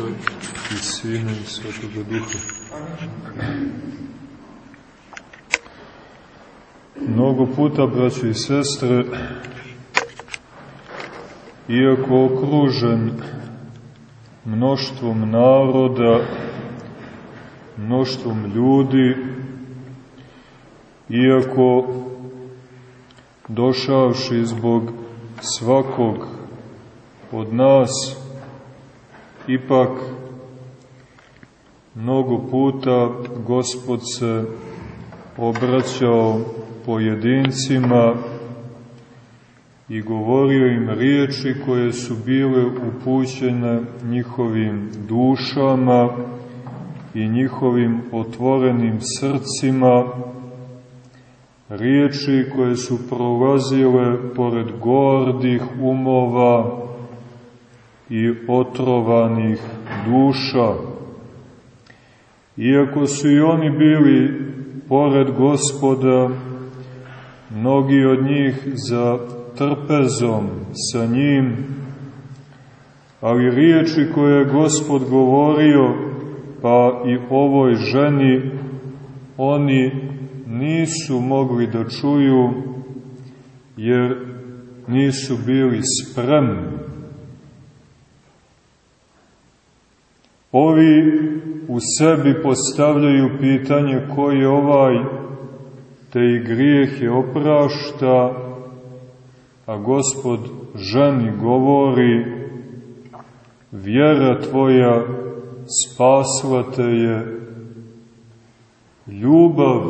Oca i Sina i Svetoga Duha. Mnogo puta, braći i sestre, iako okružen mnoštvom naroda, mnoštvom ljudi, iako došavši zbog svakog od nas, ipak mnogo puta Gospod se obraćao pojedincima i govorio im riječi koje su bile upućene njihovim dušama i njihovim otvorenim srcima, riječi koje su prolazile pored gordih umova i otrovanih duša. Iako su i oni bili pored gospoda, mnogi od njih za trpezom sa njim, ali riječi koje je gospod govorio, pa i ovoj ženi, oni nisu mogli da čuju, jer nisu bili spremni. Ovi u sebi postavljaju pitanje ko je ovaj, te i grijeh je oprašta, a gospod ženi govori, vjera tvoja spasla te je, ljubav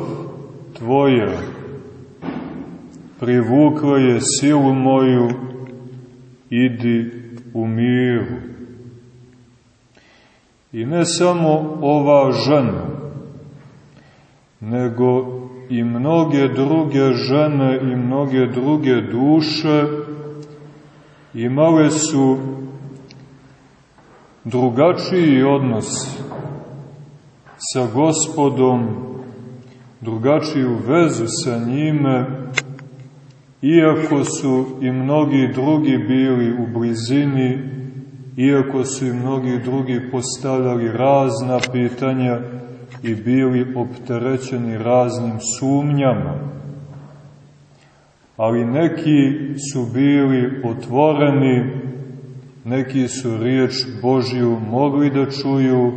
tvoja privukla je silu moju, idi u miru. I ne samo ova žena, nego i mnoge druge žene i mnoge druge duše imale su drugačiji odnos sa gospodom, drugačiju vezu sa njime, iako su i mnogi drugi bili u blizini, iako su i mnogi drugi postavljali razna pitanja i bili opterećeni raznim sumnjama. Ali neki su bili otvoreni, neki su riječ Božju mogli da čuju,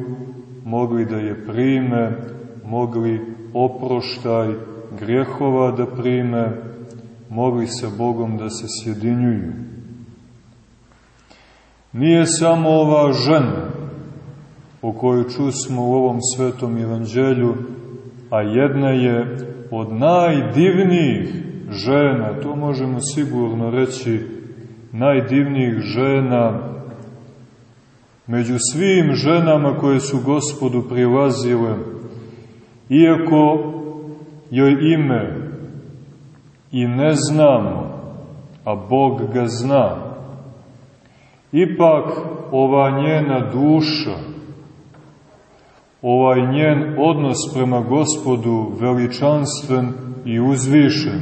mogli da je prime, mogli oproštaj grehova da prime, mogli sa Bogom da se sjedinjuju. Nije samo ova žena o kojoj čusmo u ovom svetom evanđelju, a jedna je od najdivnijih žena, to možemo sigurno reći, najdivnijih žena među svim ženama koje su gospodu prilazile, iako joj ime i ne znamo, a Bog ga zna, ipak ova njena duša, ovaj njen odnos prema gospodu veličanstven i uzvišen,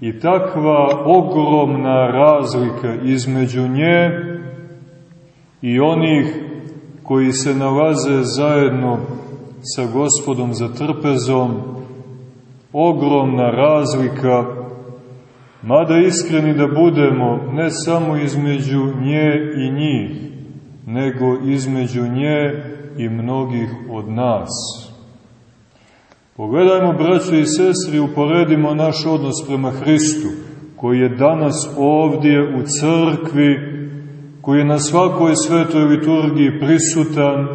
i takva ogromna razlika između nje i onih koji se nalaze zajedno sa gospodom za trpezom, ogromna razlika, mada iskreni da budemo ne samo između nje i njih, nego između nje i mnogih od nas. Pogledajmo, braćo i sestri, uporedimo naš odnos prema Hristu, koji je danas ovdje u crkvi, koji je na svakoj svetoj liturgiji prisutan,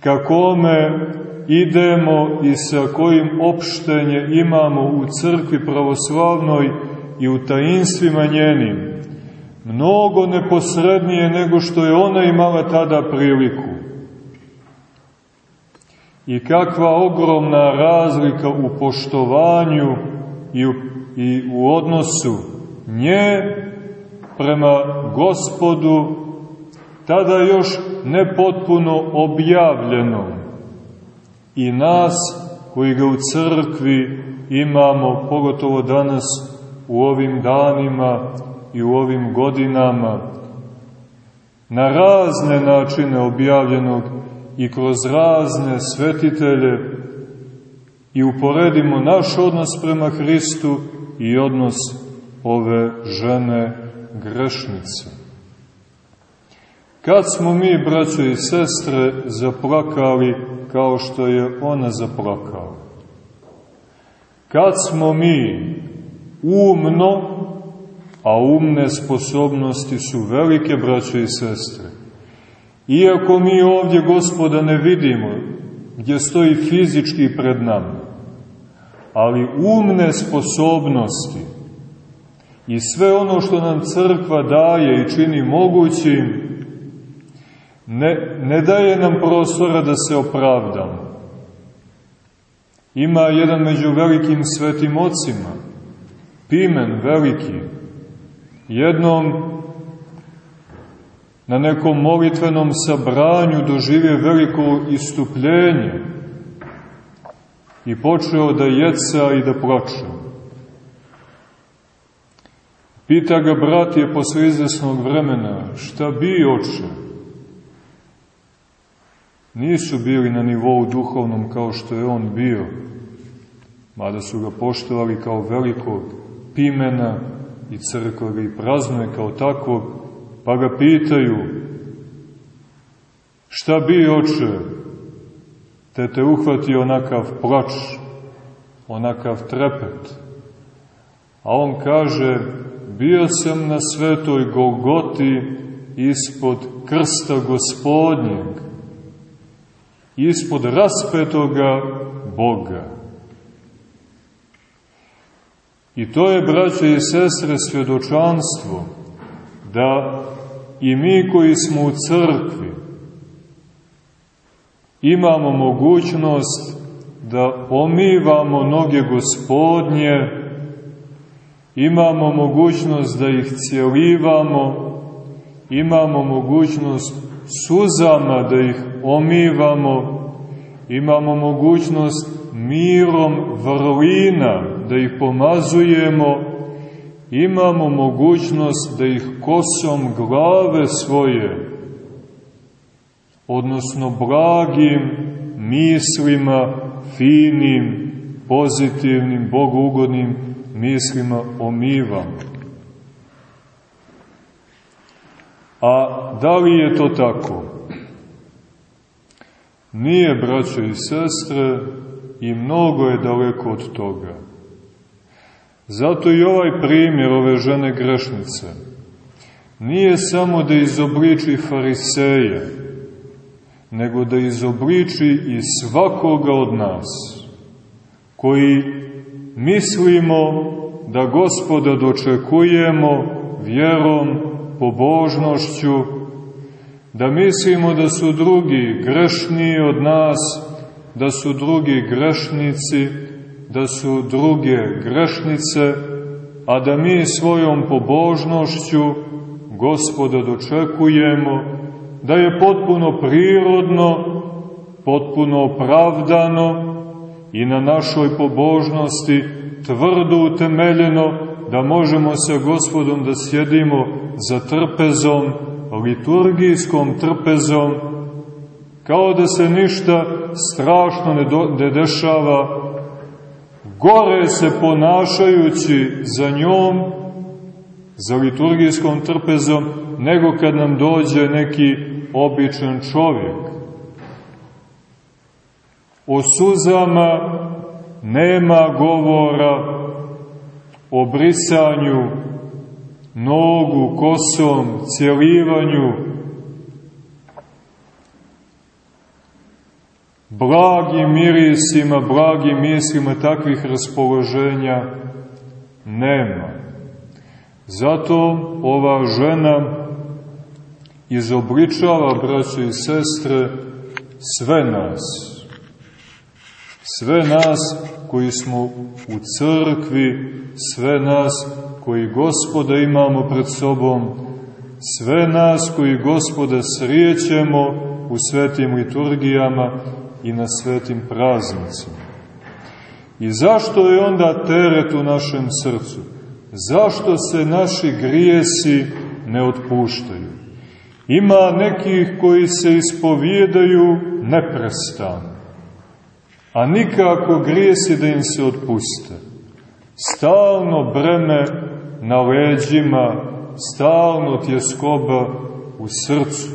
kakome idemo i sa kojim opštenje imamo u crkvi pravoslavnoj i u tajinstvima njenim, mnogo neposrednije nego što je ona imala tada priliku. I kakva ogromna razlika u poštovanju i u, i u odnosu nje prema gospodu, tada još nepotpuno objavljenom, i nas koji ga u crkvi imamo, pogotovo danas u ovim danima i u ovim godinama, na razne načine objavljenog i kroz razne svetitelje i uporedimo naš odnos prema Hristu i odnos ove žene grešnice. Kad smo mi, braćo i sestre, zaplakali kao što je ona zaplakala? Kad smo mi umno, a umne sposobnosti su velike, braćo i sestre, iako mi ovdje gospoda ne vidimo, gdje stoji fizički pred nama, ali umne sposobnosti i sve ono što nam crkva daje i čini mogućim, ne, ne daje nam prostora da se opravdamo. Ima jedan među velikim svetim ocima, Pimen veliki, jednom na nekom molitvenom sabranju doživje veliko istupljenje i počeo da jeca i da plače. Pita ga brat je posle izvesnog vremena, šta bi oče? Nisu bili na nivou duhovnom kao što je on bio, mada su ga poštovali kao velikog pimena i crkva ga i praznuje kao takvog, pa ga pitaju šta bi oče, te te uhvati onakav plač, onakav trepet. A on kaže, bio sam na svetoj Golgoti ispod krsta gospodnjeg, ispod raspetoga Boga. I to je, braće i sestre, svjedočanstvo da i mi koji smo u crkvi imamo mogućnost da pomivamo noge gospodnje, imamo mogućnost da ih cijelivamo, imamo mogućnost suzama da ih omivamo, imamo mogućnost mirom vrlina da ih pomazujemo, imamo mogućnost da ih kosom glave svoje, odnosno blagim mislima, finim, pozitivnim, bogougodnim mislima omivamo. A da li je to tako? Nije, braćo i sestre, i mnogo je daleko od toga. Zato i ovaj primjer ove žene grešnice nije samo da izobliči fariseja, nego da izobliči i svakoga od nas, koji mislimo da gospoda dočekujemo vjerom pobožnošću, da mislimo da su drugi grešniji od nas, da su drugi grešnici, da su druge grešnice, a da mi svojom pobožnošću gospoda dočekujemo, da je potpuno prirodno, potpuno opravdano i na našoj pobožnosti tvrdo utemeljeno da možemo sa gospodom da sjedimo za trpezom, liturgijskom trpezom, kao da se ništa strašno ne, do, ne dešava, gore se ponašajući za njom, za liturgijskom trpezom, nego kad nam dođe neki običan čovjek. O suzama nema govora, o brisanju nogu kosom, cjelivanju, blagim mirisima, blagim mislima takvih raspoloženja nema. Zato ova žena izobličava, braće i sestre, sve nas. Sve nas koji smo u crkvi, sve nas koji gospoda imamo pred sobom, sve nas koji gospoda srijećemo u svetim liturgijama i na svetim praznicima. I zašto je onda teret u našem srcu? Zašto se naši grijesi ne otpuštaju? Ima nekih koji se ispovjedaju neprestano, a nikako grijesi da im se otpuste. Stalno breme na leđima, stalno tjeskoba u srcu,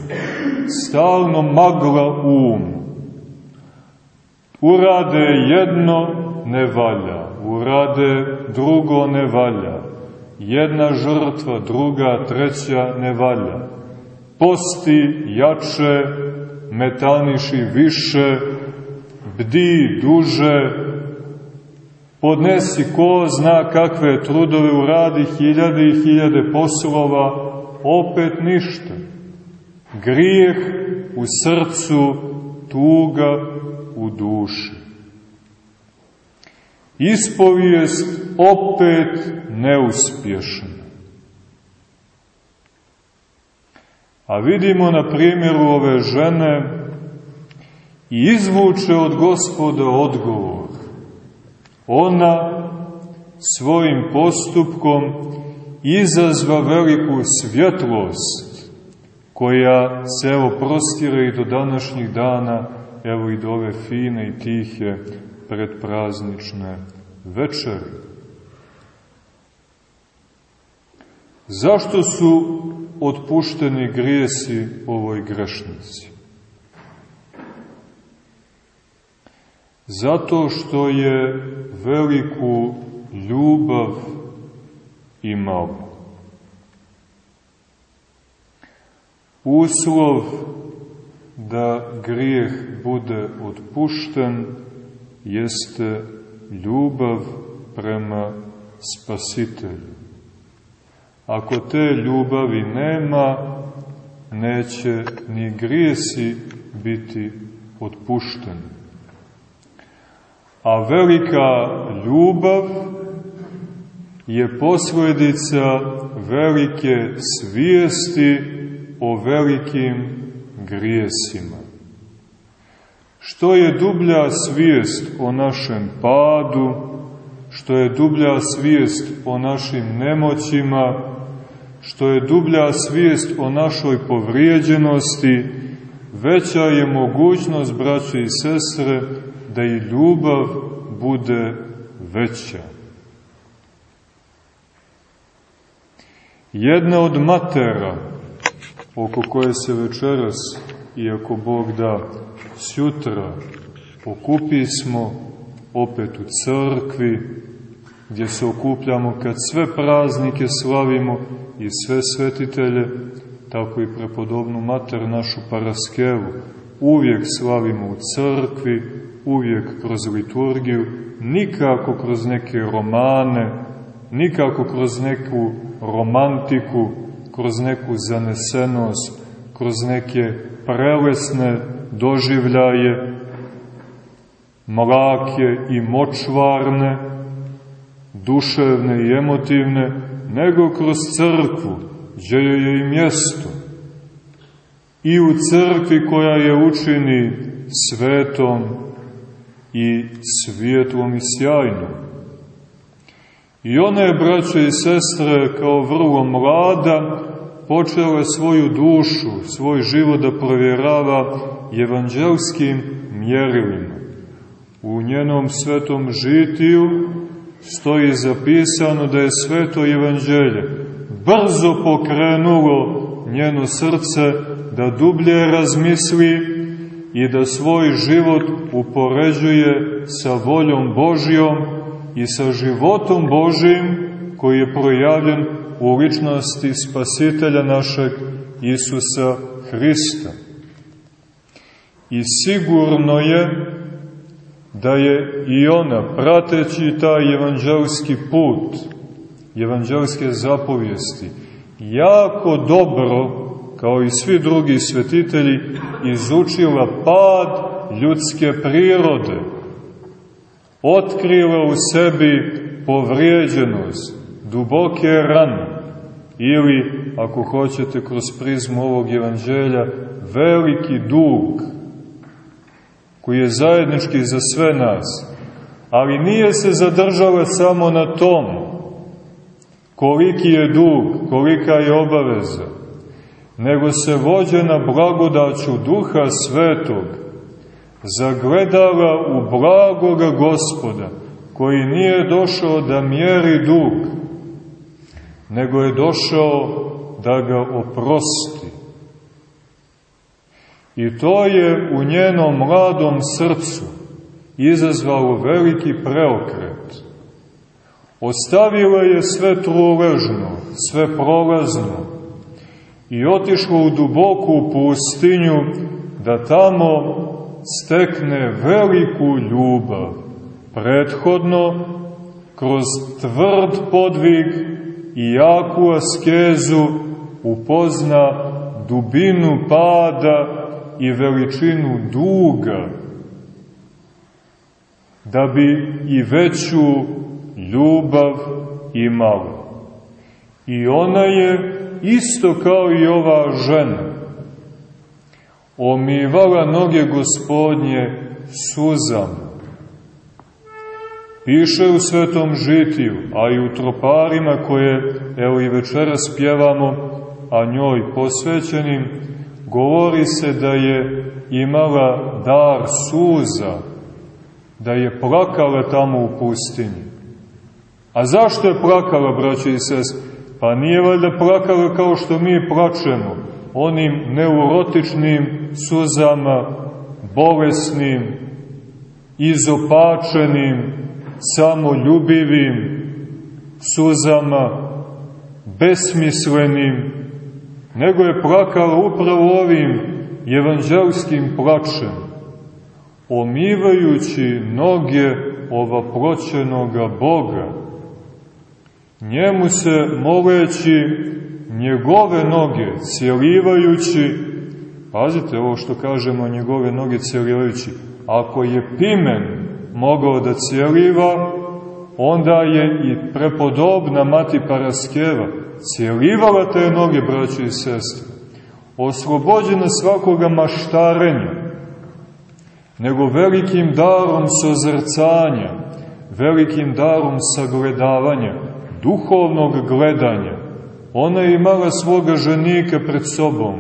stalno magla u umu. Urade jedno, ne valja, urade drugo, ne valja. Jedna žrtva, druga, treća, ne valja. Posti jače, metaniši više, bdi duže, podnesi ko zna kakve trudove uradi, hiljade i hiljade poslova, opet ništa. Grijeh u srcu, tuga u duši. Ispovijest opet neuspješna. A vidimo na primjeru ove žene i izvuče od gospoda odgovor. Ona svojim postupkom izazva veliku svjetlost koja se evo prostira i do današnjih dana, evo i do ove fine i tihe predpraznične večeri. Zašto su otpušteni grijesi ovoj grešnici? Zato što je veliku ljubav imao. Uslov da grijeh bude otpušten jeste ljubav prema spasitelju. Ako te ljubavi nema, neće ni grijesi biti otpušteni. A velika ljubav je posledica velike svijesti o velikim grijesima. Što je dublja svijest o našem padu, što je dublja svijest o našim nemoćima, što je dublja svijest o našoj povrijeđenosti, veća je mogućnost, braće i sestre, da i ljubav bude veća. Jedna od matera oko koje se večeras, iako Bog da, sjutra okupi smo opet u crkvi, gdje se okupljamo kad sve praznike slavimo i sve svetitelje, tako i prepodobnu mater našu Paraskevu, uvijek slavimo u crkvi, uvijek kroz liturgiju, nikako kroz neke romane, nikako kroz neku romantiku, kroz neku zanesenost, kroz neke prelesne doživljaje, mlake i močvarne, duševne i emotivne, nego kroz crkvu, gdje je i mjesto. I u crkvi koja je učini svetom i svijetlom i sjajnom. I ona je, braćo i sestre, kao vrlo mlada, počela svoju dušu, svoj život da provjerava evanđelskim mjerilima. U njenom svetom žitiju stoji zapisano da je sveto evanđelje brzo pokrenulo njeno srce da dublje razmisli i da svoj život upoređuje sa voljom Božjom i sa životom Božjim koji je projavljen u ličnosti spasitelja našeg Isusa Hrista. I sigurno je da je i ona, prateći taj evanđelski put, evanđelske zapovijesti, jako dobro kao i svi drugi svetitelji, izučila pad ljudske prirode, otkrila u sebi povrijeđenost, duboke rane, ili, ako hoćete, kroz prizmu ovog evanđelja, veliki dug, koji je zajednički za sve nas, ali nije se zadržala samo na tom, koliki je dug, kolika je obaveza, nego se vođena blagodaću Duha Svetog zagledala u blagoga gospoda, koji nije došao da mjeri dug, nego je došao da ga oprosti. I to je u njenom mladom srcu izazvalo veliki preokret. Ostavila je sve truležno, sve prolazno i otišla u duboku pustinju da tamo stekne veliku ljubav. Prethodno, kroz tvrd podvig i jaku askezu upozna dubinu pada i veličinu duga, da bi i veću ljubav imala. I ona je, isto kao i ova žena, omivala noge gospodnje suzama. Piše u svetom žitiju, a i u troparima koje, evo i večeras pjevamo, a njoj posvećenim, govori se da je imala dar suza, da je plakala tamo u pustinji. A zašto je plakala, braći i sest? Pa nije valjda plakala kao što mi plačemo, onim neurotičnim suzama, bolesnim, izopačenim, samoljubivim suzama, besmislenim, nego je plakala upravo ovim evanđelskim plačem, omivajući noge ova proćenoga Boga, njemu se moleći njegove noge, cijelivajući, pazite ovo što kažemo njegove noge cijelivajući, ako je pimen mogao da cijeliva, onda je i prepodobna mati Paraskeva cijelivala te noge, braće i sestre, oslobođena svakoga maštarenja, nego velikim darom sozrcanja, velikim darom sagledavanja, duhovnog gledanja. Ona je imala svoga ženika pred sobom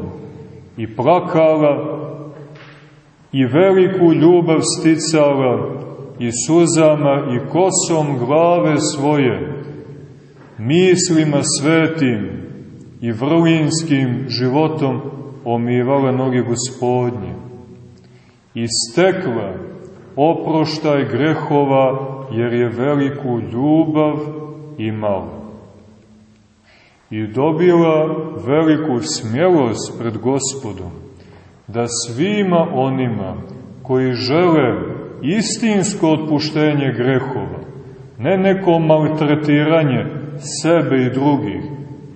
i plakala i veliku ljubav sticala i suzama i kosom glave svoje, mislima svetim i vrlinskim životom omivala noge gospodnje i stekla oproštaj grehova jer je veliku ljubav imala. I dobila veliku smjelost pred gospodom da svima onima koji žele istinsko otpuštenje grehova, ne neko maltretiranje sebe i drugih,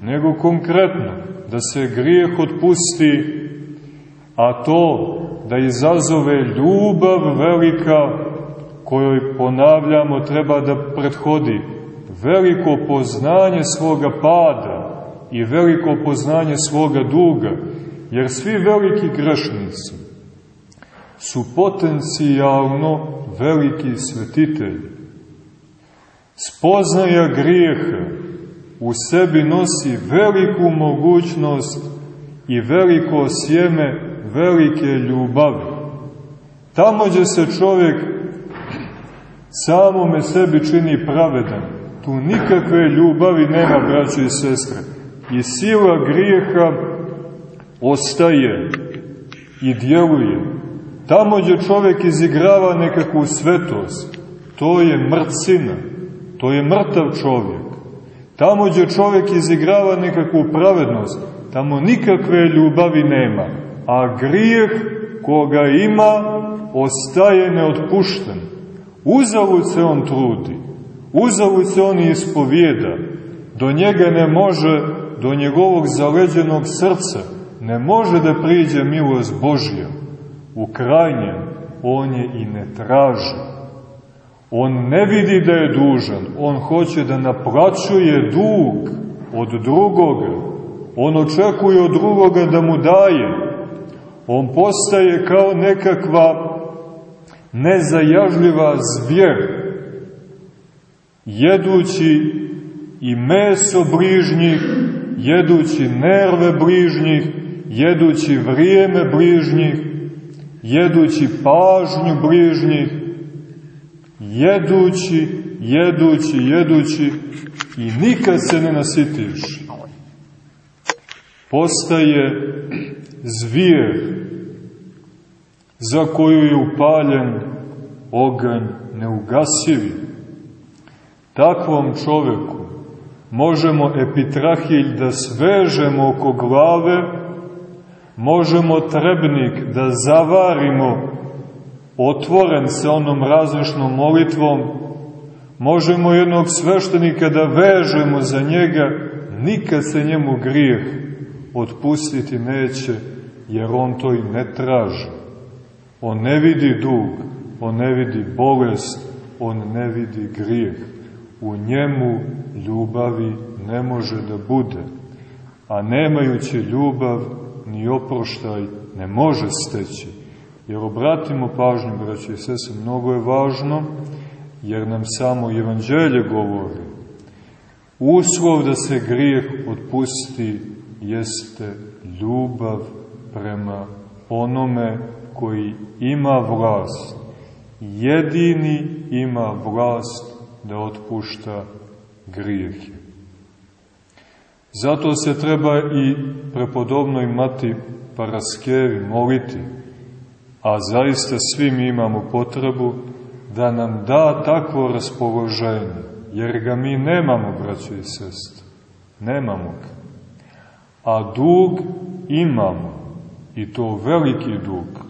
nego konkretno da se grijeh otpusti, a to da izazove ljubav velika kojoj ponavljamo treba da prethodi veliko poznanje svoga pada i veliko poznanje svoga duga, jer svi veliki grešnici su potencijalno veliki svetitelji. Spoznaja grijeha u sebi nosi veliku mogućnost i veliko sjeme velike ljubavi. Tamo gdje se čovjek samome sebi čini pravedan, tu nikakve ljubavi nema, braćo i sestre. I sila grijeha ostaje i djeluje. Tamo gdje čovjek izigrava nekakvu svetost, to je mrcina, to je mrtav čovjek. Tamo gdje čovjek izigrava nekakvu pravednost, tamo nikakve ljubavi nema, a grijeh koga ima ostaje neotpušten. Uzavut se on trudi, uzavut se on ispovijeda, do njega ne može, do njegovog zaleđenog srca, ne može da priđe milost Božja. U krajnjem, on je i ne traži. On ne vidi da je dužan, on hoće da naplaćuje dug od drugoga. On očekuje od drugoga da mu daje. On postaje kao nekakva nezajažljiva zvjer, jedući i meso bližnjih, jedući nerve bližnjih jedući vrijeme bližnjih, jedući pažnju bližnjih, jedući, jedući, jedući i nikad se ne nasitiš. Postaje zvijer za koju je upaljen oganj neugasivi. Takvom čoveku možemo epitrahilj da svežemo oko glave, možemo trebnik da zavarimo otvoren sa onom različnom molitvom, možemo jednog sveštenika da vežemo za njega, nikad se njemu grijeh otpustiti neće, jer on to i ne traži. On ne vidi dug, on ne vidi bolest, on ne vidi grijeh. U njemu ljubavi ne može da bude, a nemajući ljubav ni oproštaj ne može steći. Jer obratimo pažnju, braći i sese, mnogo je važno, jer nam samo evanđelje govori. Uslov da se grijeh otpusti jeste ljubav prema onome koji ima vlast. Jedini ima vlast da otpušta grijehe. Zato se treba i prepodobnoj mati Paraskevi moliti, a zaista svi mi imamo potrebu da nam da takvo raspoloženje, jer ga mi nemamo, braćo i sestre, nemamo ga. A dug imamo, i to veliki dug,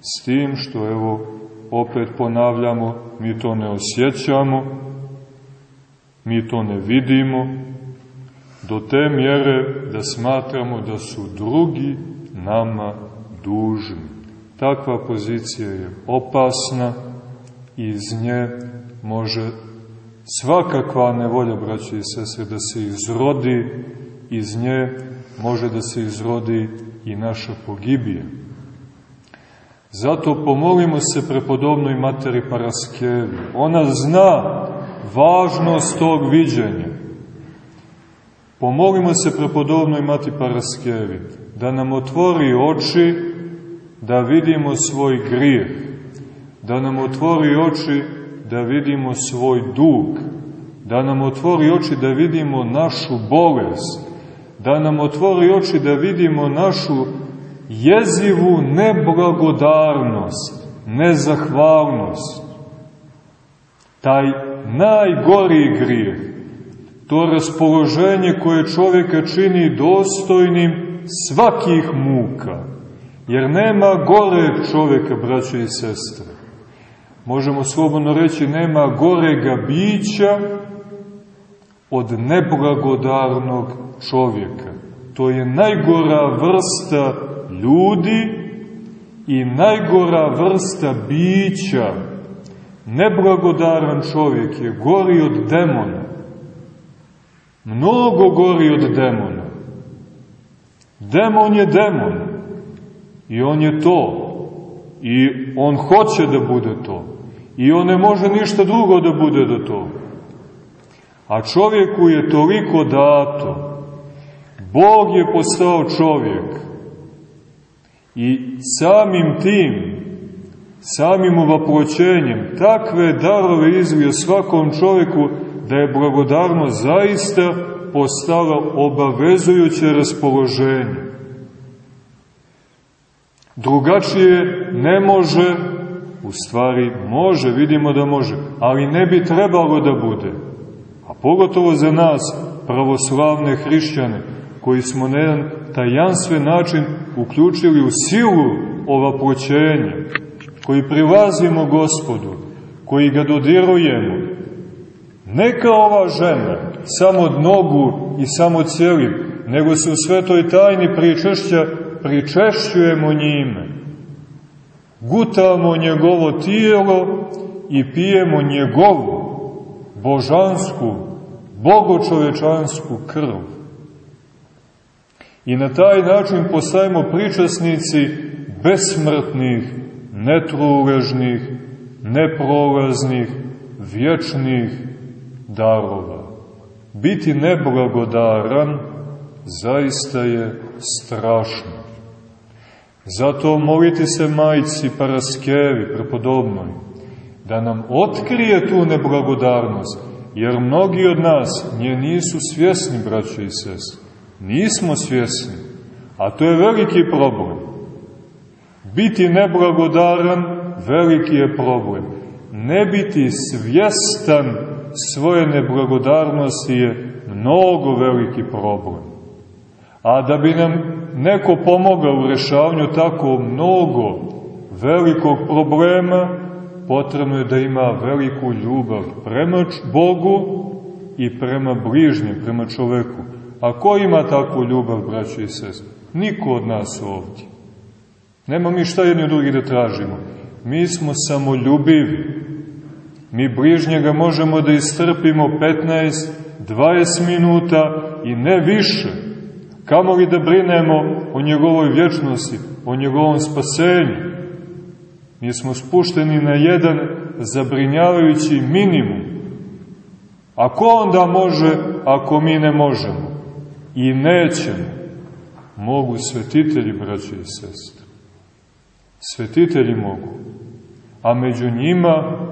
s tim što, evo, opet ponavljamo, mi to ne osjećamo, mi to ne vidimo, do te mjere da smatramo da su drugi nama dužni. Takva pozicija je opasna i iz nje može svakakva nevolja, braće i sestre, da se izrodi, iz nje može da se izrodi i naša pogibija. Zato pomolimo se prepodobnoj materi Paraskevi. Ona zna važnost tog viđenja. Pomolimo se prepodobnoj mati Paraskevi da nam otvori oči da vidimo svoj grijeh, da nam otvori oči da vidimo svoj dug, da nam otvori oči da vidimo našu bolest, da nam otvori oči da vidimo našu jezivu neblagodarnost, nezahvalnost. Taj najgori grijeh, to raspoloženje koje čovjeka čini dostojnim svakih muka, jer nema gore čovjeka, braćo i sestre. Možemo slobodno reći, nema gorega bića od neblagodarnog čovjeka. To je najgora vrsta ljudi i najgora vrsta bića. Neblagodaran čovjek je gori od demona. Mnogo gori od demona. Demon je demon. I on je to. I on hoće da bude to. I on ne može ništa drugo da bude do to. A čovjeku je toliko dato. Bog je postao čovjek. I samim tim, samim ovaploćenjem, takve darove izlio svakom čovjeku da je blagodarno zaista postalo obavezujuće raspoloženje. Drugačije ne može, u stvari može, vidimo da može, ali ne bi trebalo da bude. A pogotovo za nas, pravoslavne hrišćane, koji smo na jedan tajansven način uključili u silu ova poćenja, koji prilazimo gospodu, koji ga dodirujemo, ne kao ova žena, samo nogu i samo cijelim, nego se u svetoj tajni pričešća pričešćujemo njime. Gutamo njegovo tijelo i pijemo njegovu božansku, bogočovečansku krv i na taj način postajemo pričasnici besmrtnih, netruležnih, neprolaznih, vječnih darova. Biti neblagodaran zaista je strašno. Zato moliti se majci Paraskevi, prepodobnoj, da nam otkrije tu neblagodarnost, jer mnogi od nas nje nisu svjesni, braćo i sest. Nismo svjesni, a to je veliki problem. Biti neblagodaran, veliki je problem. Ne biti svjestan svoje neblagodarnosti je mnogo veliki problem. A da bi nam neko pomogao u rešavanju tako mnogo velikog problema, potrebno je da ima veliku ljubav prema Bogu i prema bližnjem, prema čoveku. A ko ima takvu ljubav, braći i sest? Niko od nas ovdje. Nema mi šta jedni od drugih da tražimo. Mi smo samoljubivi. Mi bližnjega možemo da istrpimo 15, 20 minuta i ne više. Kamo li da brinemo o njegovoj vječnosti, o njegovom spasenju? Mi smo spušteni na jedan zabrinjavajući minimum. A ko onda može ako mi ne možemo? I nećemo. Mogu svetitelji, braći i sestre. Svetitelji mogu. A među njima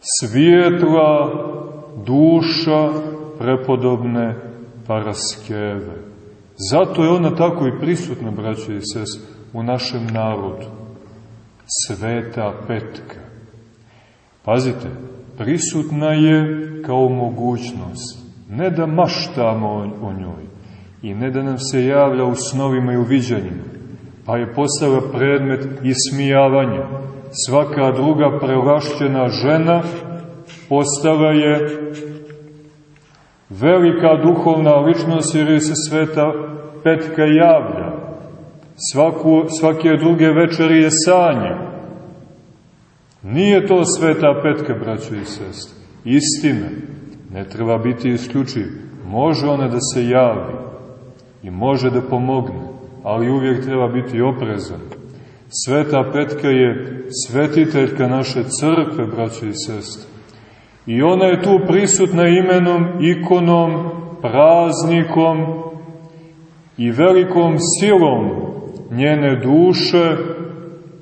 svijetla duša prepodobne Paraskeve. Zato je ona tako i prisutna, braći i sestre u našem narodu. Sveta Petka. Pazite, prisutna je kao mogućnost. Ne da maštamo o njoj i ne da nam se javlja u snovima i u viđanjima, pa je postala predmet ismijavanja. Svaka druga prelašćena žena postala je velika duhovna ličnost jer se sveta Petka javlja svaku, svake druge večeri je sanje. Nije to sveta petka, braćo i sest. Istina, ne treba biti isključiv. Može ona da se javi i može da pomogne, ali uvijek treba biti oprezan. Sveta petka je svetiteljka naše crkve, braćo i sest. I ona je tu prisutna imenom, ikonom, praznikom i velikom silom njene duše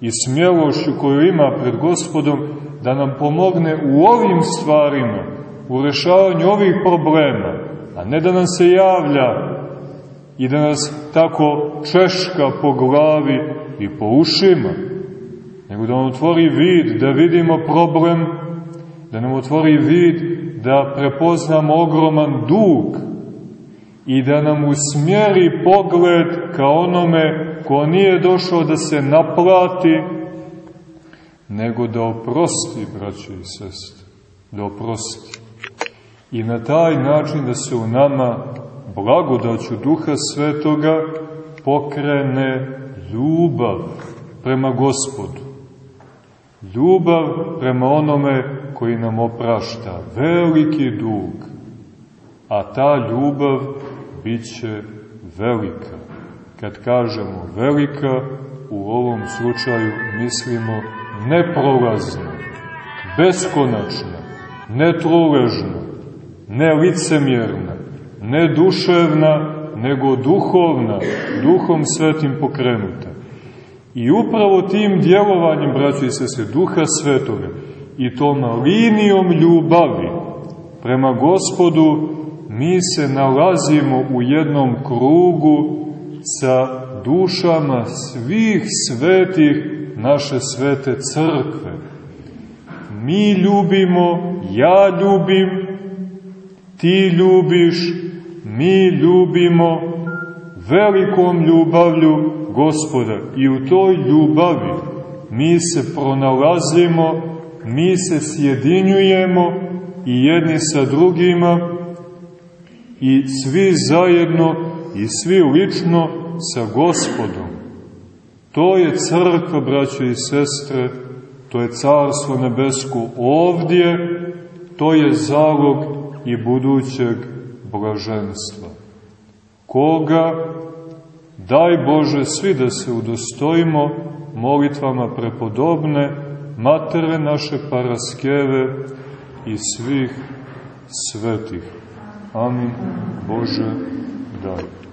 i smjelošću koju ima pred gospodom, da nam pomogne u ovim stvarima, u rešavanju ovih problema, a ne da nam se javlja i da nas tako češka po glavi i po ušima, nego da nam otvori vid, da vidimo problem, da nam otvori vid, da prepoznamo ogroman dug i da nam usmjeri pogled ka onome ko nije došao da se naplati, nego da oprosti, braćo i sestre, da oprosti. I na taj način da se u nama blagodaću Duha Svetoga pokrene ljubav prema Gospodu. Ljubav prema onome koji nam oprašta, veliki dug, a ta ljubav bit će velika. Kad kažemo velika, u ovom slučaju mislimo neprolazna, beskonačna, netruležna, ne licemjerna, ne duševna, nego duhovna, duhom svetim pokrenuta. I upravo tim djelovanjem, braći i sese, duha svetoga i tom linijom ljubavi prema gospodu, mi se nalazimo u jednom krugu sa dušama svih svetih naše svete crkve. Mi ljubimo, ja ljubim, ti ljubiš, mi ljubimo velikom ljubavlju gospoda. I u toj ljubavi mi se pronalazimo, mi se sjedinjujemo i jedni sa drugima i svi zajedno i svi lično sa gospodom. To je crkva, braćo i sestre, to je carstvo nebesko ovdje, to je zalog i budućeg blaženstva. Koga, daj Bože, svi da se udostojimo molitvama prepodobne, matere naše paraskeve i svih svetih. Amin. Bože, daj.